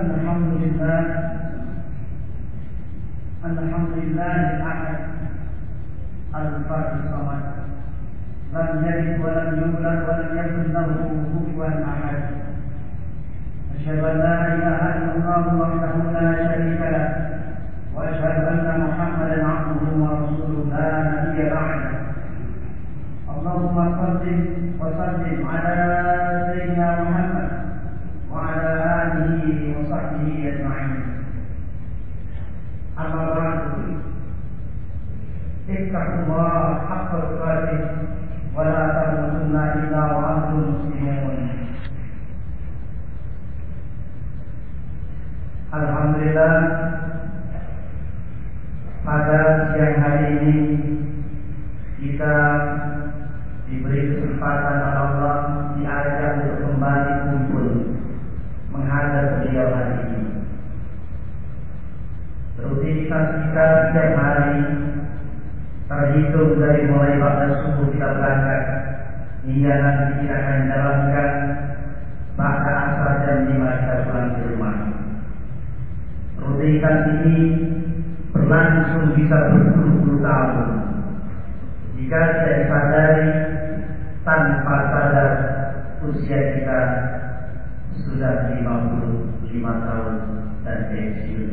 أن الحمد لله أن الحمد لله الأحد الفرد الصمد. لم يلد ولم يولد ولم يكن له كفوا أحد. أشهد أن لا إله إلا الله وحده لا شريك له. Alhamdulillah pada siang hari ini kita diberi kesempatan Allah diajak untuk kembali kumpul menghadap beliau hari ini. Rutinitas kita setiap hari terhitung dari mulai waktu subuh kita berangkat hingga nanti kita akan jalankan pada asal jam lima kita pulang ke rumah. Rutinitas ini berlangsung bisa berpuluh-puluh tahun. Jika tidak disadari tanpa sadar usia kita sudah 55 tahun dan pensiun.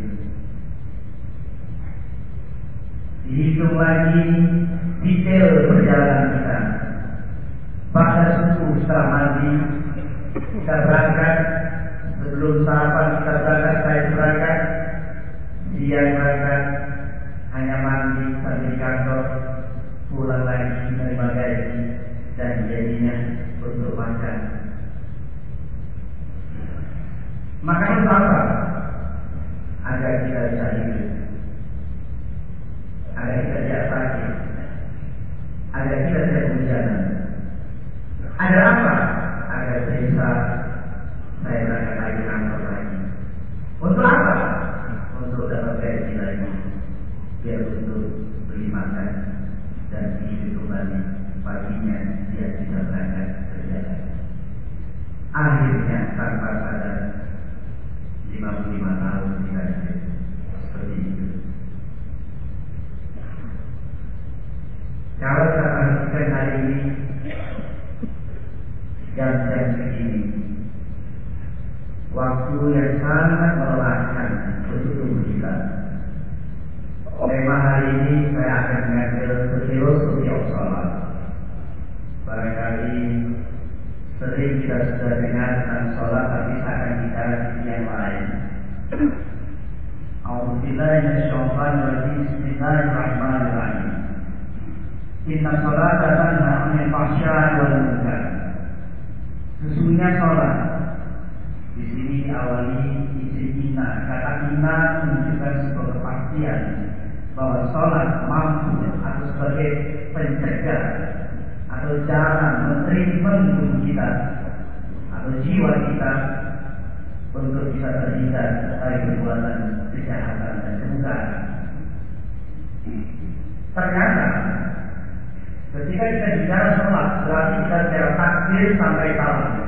Dihitung lagi detail perjalanan kita. Pada subuh setelah mandi kita berangkat sebelum sarapan kita berangkat dia berangkat hanya mandi sambil di kantor pulang lagi menerima gaji dan jadinya untuk makan. Makan untuk apa? Agar kita bisa hidup. Agar kita tidak sakit. Agar kita tidak hujanan. Ada apa? Agar bisa saya berangkat lagi kantor lagi. Untuk apa? Untuk dapat gaji lagi. Biar untuk beli makan dan hidup kembali paginya dia bisa berangkat kerja lagi. Akhirnya tanpa sadar 55 tahun kita hidup seperti itu. Kalau kita perhatikan hari ini jam-jam segini waktu yang sangat melelahkan untuk tubuh kita. Tema hari ini saya akan mengambil filosofi sholat. Barangkali sering kita sudah dengar tentang sholat, tapi akan bicara yang lain. Alhamdulillah Bismillahirrahmanirrahim. Inna sholat tanha anil fahsya'i wal munkar. Sesungguhnya sholat di sini diawali isim inna. Kata inna menunjukkan sebuah kepastian bahwa sholat mampu atau sebagai pencegah atau jalan mentreatment tubuh kita atau jiwa kita untuk bisa terhindar dari perbuatan kejahatan dan kemungkaran. Ternyata ketika kita bicara sholat berarti kita bicara takbir sampai salam.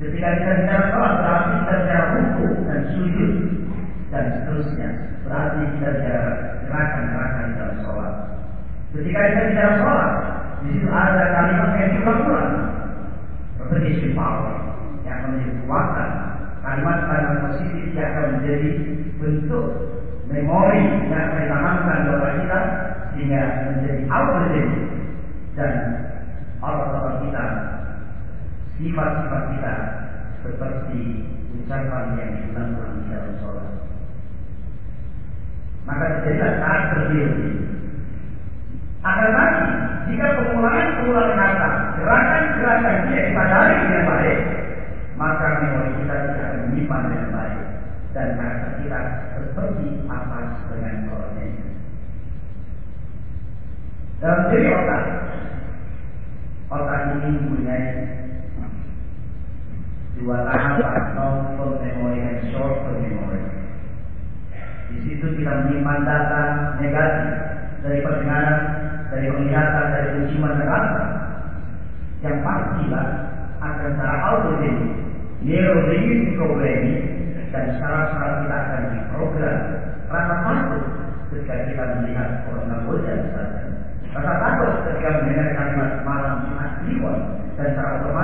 Ketika kita bicara sholat berarti kita bicara hukum dan sujud dan seterusnya. Berarti kita bicara gerakan-gerakan dalam sholat. Ketika kita bicara sholat, di situ ada kalimat yang diulang-ulang. Repetition power yang menjadi kekuatan. Kalimat-kalimat positif yang akan menjadi bentuk memori yang akan ditanamkan dalam kita sehingga menjadi automatic dan sifat-sifat kita seperti ucapan yang diulang-ulang di dalam sholat. Maka terjadilah karakter diri. Akan tetapi, jika pengulangan-pengulangan kata, gerakan-gerakan tidak disadari dengan baik, maka memori kita tidak menyimpan dengan baik. Dan karakter kita seperti apa dengan kornya. Dalam diri otak, otak ini mempunyai dua tahapan long term memory dan short term memory. Di situ kita menyimpan data negatif dari pendengaran, dari penglihatan, dari penciuman dan rasa. Yang pastilah akan secara automatis neurolinguistic programming dan secara-secara kita akan diprogram rasa takut ketika kita melihat orang Kamboja misalnya. Rasa takut ketika mendengar kalimat malam Jumat Kliwon dan secara otomatis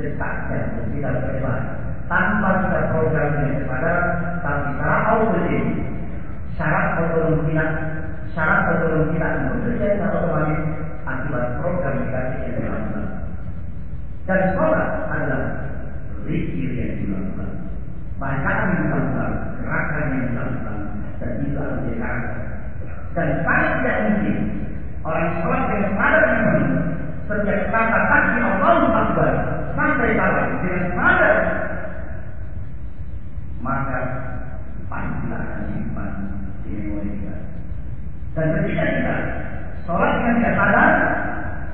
jantung kita berdebar tanpa kita program dengan kesadaran tapi secara automatis syarat kita syarat kita bekerja secara otomatis akibat program negatif yang dilakukan dan sholat adalah zikir yang dilakukan bacaan yang dilakukan gerakan yang dilakukan dan itu harus dilakukan dan sangat tidak mungkin orang sholat yang sadar ini setiap kata takbir Allahu Akbar sampai salam dengan sadar maka pastilah akan simpan di di memori kita. Dan ketika kita sholat dengan tidak sadar,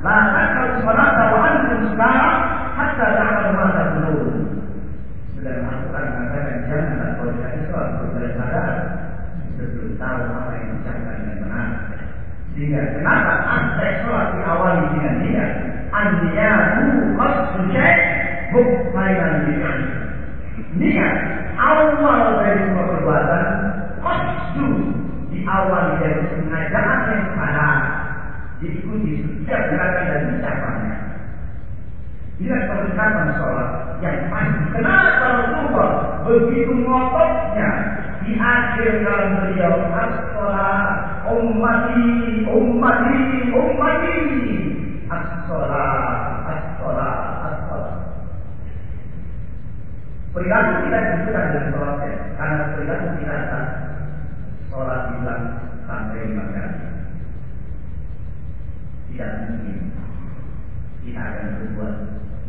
lantas kalau sholat bawaan pun sekarang, hatta ta'ala masa belum. Sudah melakukan mengatakan jangan kalau kita sholat tidak sadar, sebelum tahu apa yang diucapkan dengan benar. Sehingga kenapa aspek sholat diawali dengan niat? An-niyatu qasdu syai' bukan niat. Niat awal dari semua perbuatan qasdu diawali dari sengajaan yang salah diikuti setiap gerakan dan ucapannya. Bila perkataan sholat yang pasti kenapa Rasulullah begitu ngototnya di akhir dalam beliau as-sholat ummati ummati ummati. As-sholat as-sholat as-sholat perilaku kita bukan dengan sholatnya karena perilaku kita adalah sholat bilang sampai lima kali tidak mungkin kita akan berbuat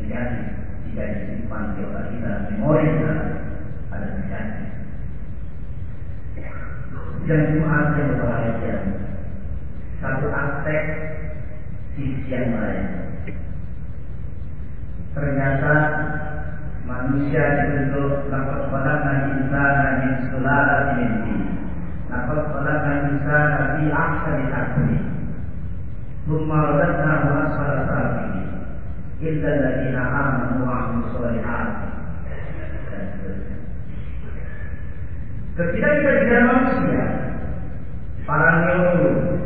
negatif jika disimpan di otak kita memori kita ada negatif dan Jumat yang berbahagia satu aspek sisi yang lain ternyata manusia dibentuk nafas khalaqna insana min sulalatin min tin. Nafas khalaqna insana fi ahsani taqwim thumma radadnahu asfala safilin illa alladziina aamanu wa 'amilus shalihat Ketika kita bicara manusia, para neurolog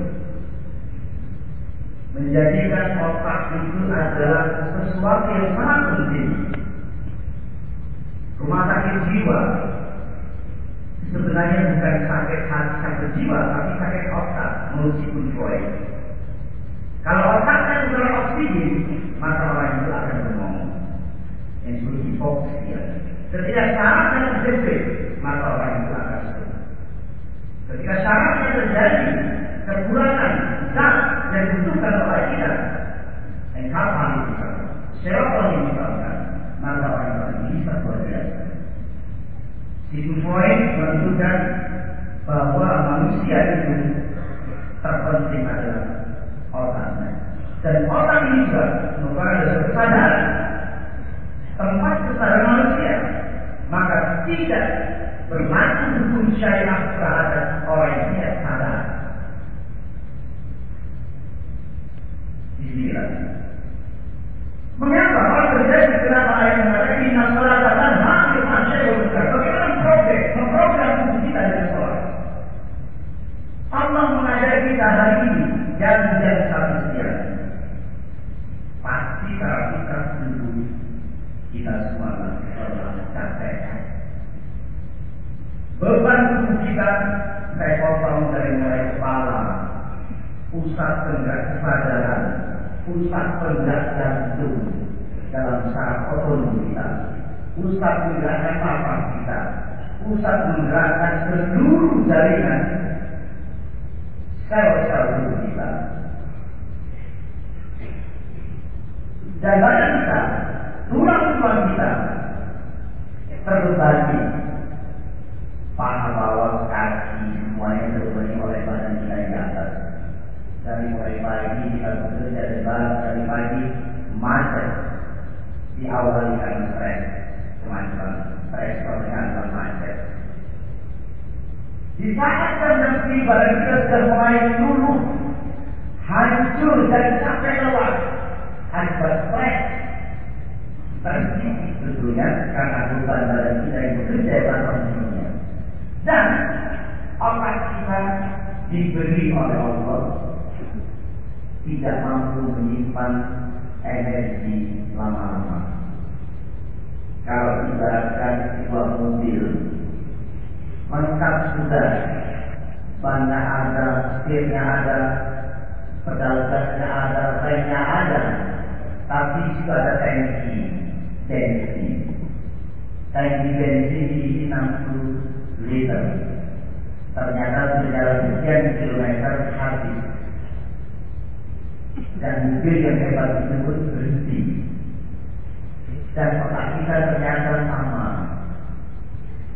menjadikan otak itu adalah sesuatu yang sangat penting. Rumah sakit jiwa sebenarnya bukan sakit hati sakit jiwa, tapi sakit otak menurut. Kalau otaknya kurang oksigen, maka orang itu akan berngomong. Yang disebut hipoksia. Ketika syaratnya terjepit, maka orang itu akan stroke. Ketika syaratnya terjadi kekurangan zat yang dibutuhkan oleh kita, dan kapal misalkan, serotonin misalkan, maka orang itu bisa biasa. Sigmund Freud menunjukkan bahwa manusia itu terpenting adalah otaknya. Dan otak ini juga merupakan kesadaran tempat kesadaran manusia maka tidak berlaku hukum syariat terhadap orang yang tidak sadar. Di sinilah. Mengapa hal terjadi kenapa ayat mengatakan inna salata dan hasil masyarakat berbuka? Bagaimana memprogram, memprogram tubuh kita dari sholat? Allah mengajari kita hari ini dan jam satu siang. Pasti kalau kita dulu kita semua telah capek. Beban tubuh kita saya potong dari mulai kepala, pusat penggak kesadaran, pusat penggak jantung dalam saraf otonom kita, pusat menggerakkan papas kita, pusat menggerakkan seluruh jaringan sel-sel tubuh kita. Dan badan kita tulang-tulang kita terbagi terbagi oleh badan kita yang di atas. Dari mulai pagi kita bekerja dan dari pagi macet. Diawali karena stres semacam stres dengan macet. Di saat jam tiba dan kita sudah mulai luluh hancur dan capek lelah akibat stres. Terhenti tentunya karena beban badan kita yang bekerja tanpa hentinya. Dan otak kita oleh Allah tidak mampu menyimpan energi lama-lama. Kalau ibaratkan sebuah mobil lengkap sudah bannya ada, setirnya ada, pedal gasnya ada, remnya ada, tapi juga ada tangki bensin. Tangki bensin diisi 60 liter ternyata secara sekian kilometer habis. Dan mobil yang hebat tersebut berhenti. Dan otak kita ternyata sama.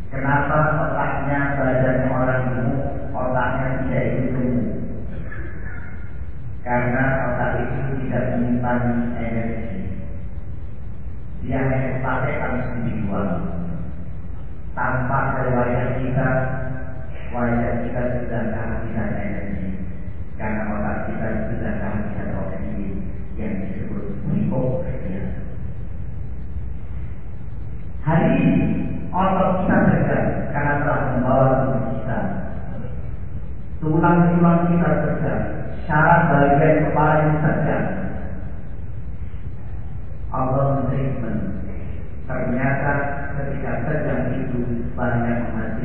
Kenapa otaknya badan orang gemuk otaknya tidak itu gemuk karena otak itu tidak menyimpan energi.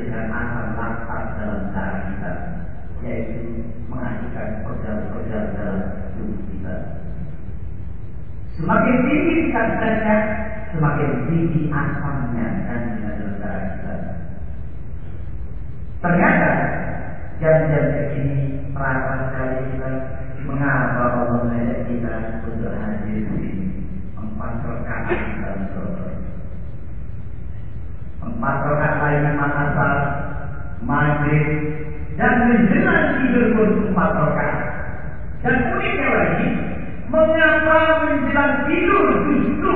Menghasilkan asam laktat dalam darah kita, yaitu menghasilkan organ-organ dalam tubuh kita. Semakin tinggi tingkat tegang, semakin tinggi asamnya dan dalam darah kita. Ternyata jam-jam begini perasaan sekali kita mengapa Allah mengajak kita untuk hadir di sini empat rakaat dalam sholat. Empat dan menjelang tidur pun empat rakaat. Dan uniknya lagi, mengapa menjelang tidur justru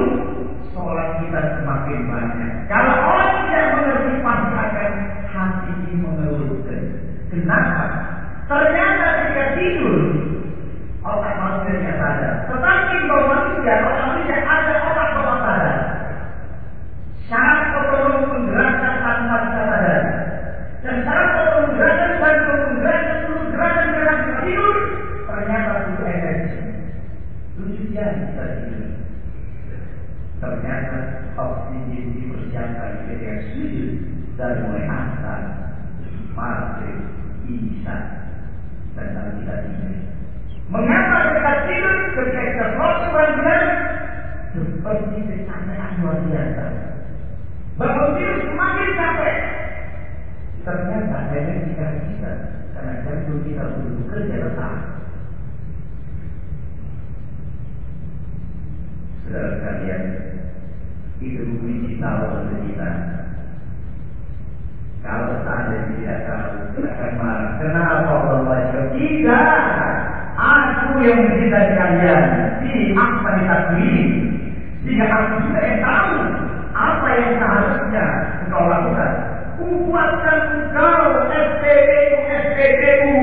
sholat kita semakin banyak. Kalau orang tidak mengerti pasti akan hati ini mengeluhkan. Kenapa? Ternyata ketika tidur otak manusia tidak sadar. Tetapi bahwa manusia, otak manusia ada otak bawah sadar. Syarat otonom menggerakkan tanpa kita sadar. Dan syarat otonom menggerakkan dan menggerakkan seluruh gerakan gerakan kita tidur ternyata butuh energi. Lucu ya kita tidur. Ternyata oksigen dipersiapkan ketika sujud dari mulai asar, maghrib, isya, dan lalu kita tidur. Mengapa kita tidur ketika kita sholat benar seperti kecapean luar biasa. Bangun tidur semakin capek. Ternyata energi kita karena jantung kita untuk bekerja letak. Saudara sekalian, itu kunci tahu untuk kita. Kalau saya tidak tahu, akan marah. Kenapa Allah? Tidak. Aku yang mencintai kalian. Ini apa ditakui? Jika aku juga yang tahu apa yang seharusnya engkau lakukan. Kuatkan engkau SPBU SPBU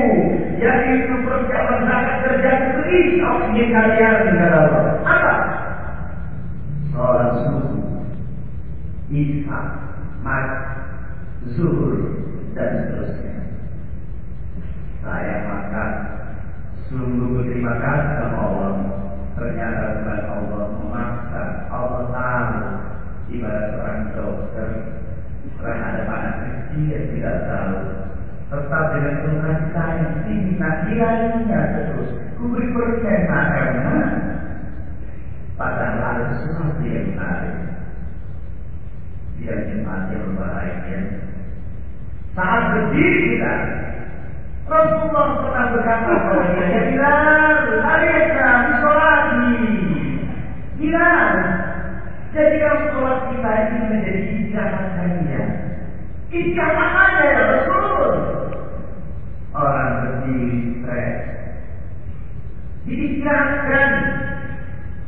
yaitu persiapan zakat kerja negeri ingin kalian kata Allah. Apa? Sholat subuh, isya, maghrib, zuhur dan seterusnya. Saya makan sungguh berterima kasih kepada Allah. Ternyata bukan Allah memaksa, Allah tahu ibarat seorang dokter terhadap anak kecil yang tidak tahu. Tetap dengan kasih sayang, tinggi nasihatnya terus. Kuberi persen karena padahal ada sesuatu yang menarik. Dia jemaat yang berbahagia. Saat berdiri kita, Rasulullah pernah berkata kepada dia, Ya Bilal, alayka bisolati. Bilal, jadikan sholat kita ini menjadi istirahat kalian. Istirahat aja ya Rasul. Orang berdiri stres. Diistirahatkan.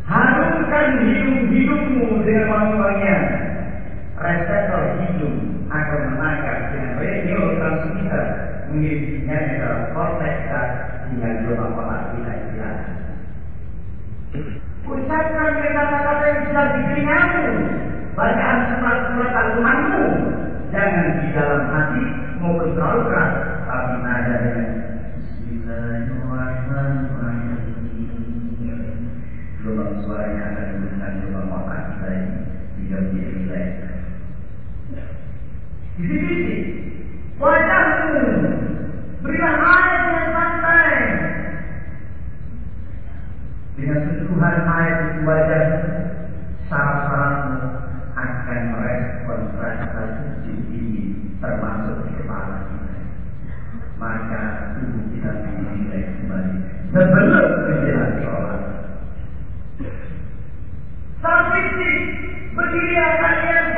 Harumkan hidung-hidungmu dengan wangi-wangian. Reseptor hidung akan menangkap dengan radio transmitter mengirimnya ke dalam korteks dan hingga gelombang otak kita istirahat. Ucapkan kata-kata yang sudah di telingamu, bacaan surat-surat Al-Quranmu, jangan di dalam hati maupun terlalu keras, tapi nada dengan Bismillahirrahmanirrahim. Gelombang suaranya akan menggunakan gelombang otak kita ini hingga menjadi rileks. Bisik-bisik, wajahmu berilah air yang santai. Dengan sentuhan air di wajah, saraf-sarafmu akan merespon rasa sejuk ini termasuk di kepala kita. Maka tubuh kita menjadi rileks kembali sebelum menjelang sholat. Fisik berdiri kalian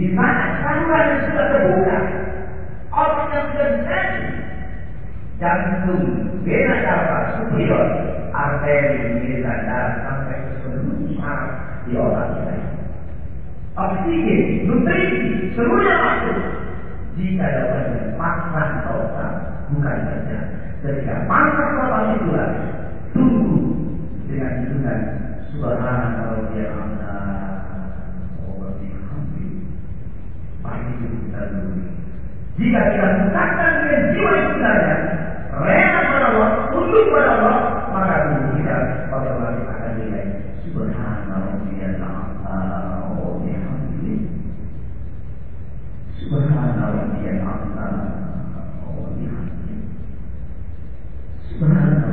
di mana saluran yang sudah terbuka, otak yang sudah disentuh, jantung, vena cava superior, arteri mengirimkan darah sampai ke seluruh saraf di otak kita. Oksigen, nutrisi, seluruhnya masuk. Jika dapat paksa otak, bukan saja. Ketika paksa otak itulah, tunggu dengan dengan suara Jika kita sesatkan dengan jiwa yang sebenarnya, rela pada Allah, tunduk pada Allah, maka dunia kita pada Allah kita akan nilai subhanahu wa ta'ala. Subhanallah wa bihamdihi. Subhanallah wa bihamdihi. Subhanallah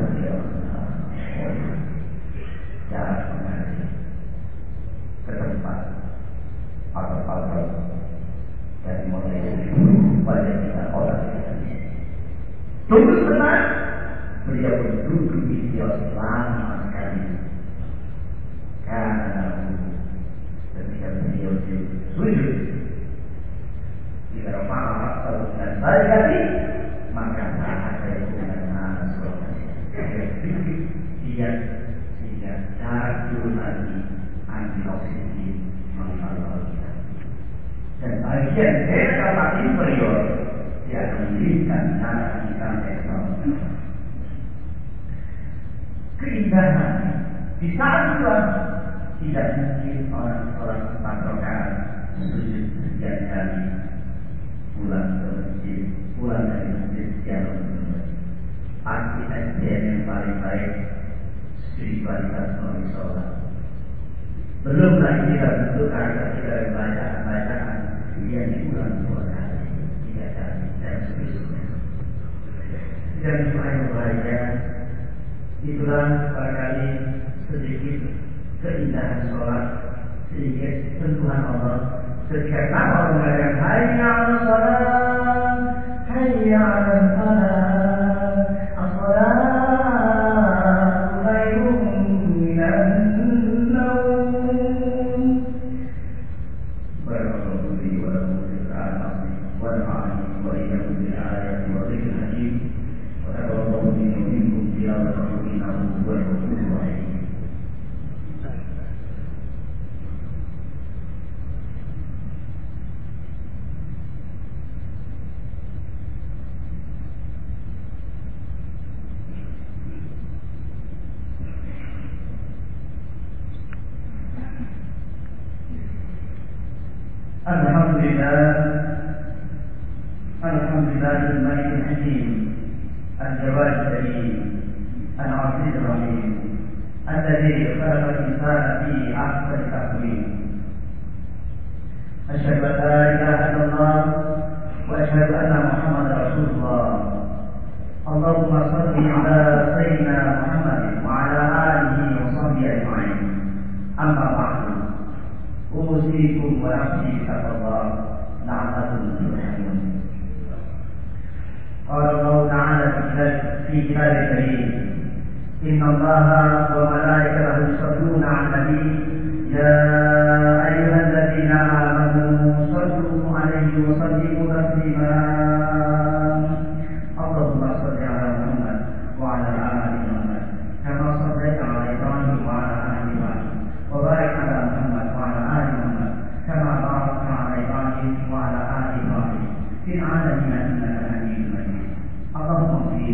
dan nanti Di saat itu tidak mungkin orang-orang patokan sujud sejak kali pulang ke masjid, pulang dari masjid jalan ke masjid. Pasti kajian yang paling baik spiritualitas melalui sholat. Belum lagi kita bentuk karena kita bacaan-bacaan yang diulang dua kali, tiga kali, dan seterusnya. Dan selain belajar, itulah barangkali sedikit keindahan sholat sedikit sentuhan Allah. Sejak orang mengatakan Hai ya Allah sholat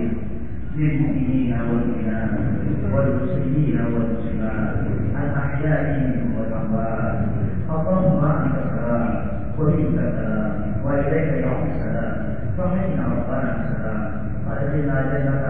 اغفر للمؤمنين والمؤمنات والمسلمين والمسلمات الأحياء منهم والأموات اللهم أنت السلام ومنك السلام وإليك يعود السلام. فحينا ربنا السلام. وأدخلنا جنة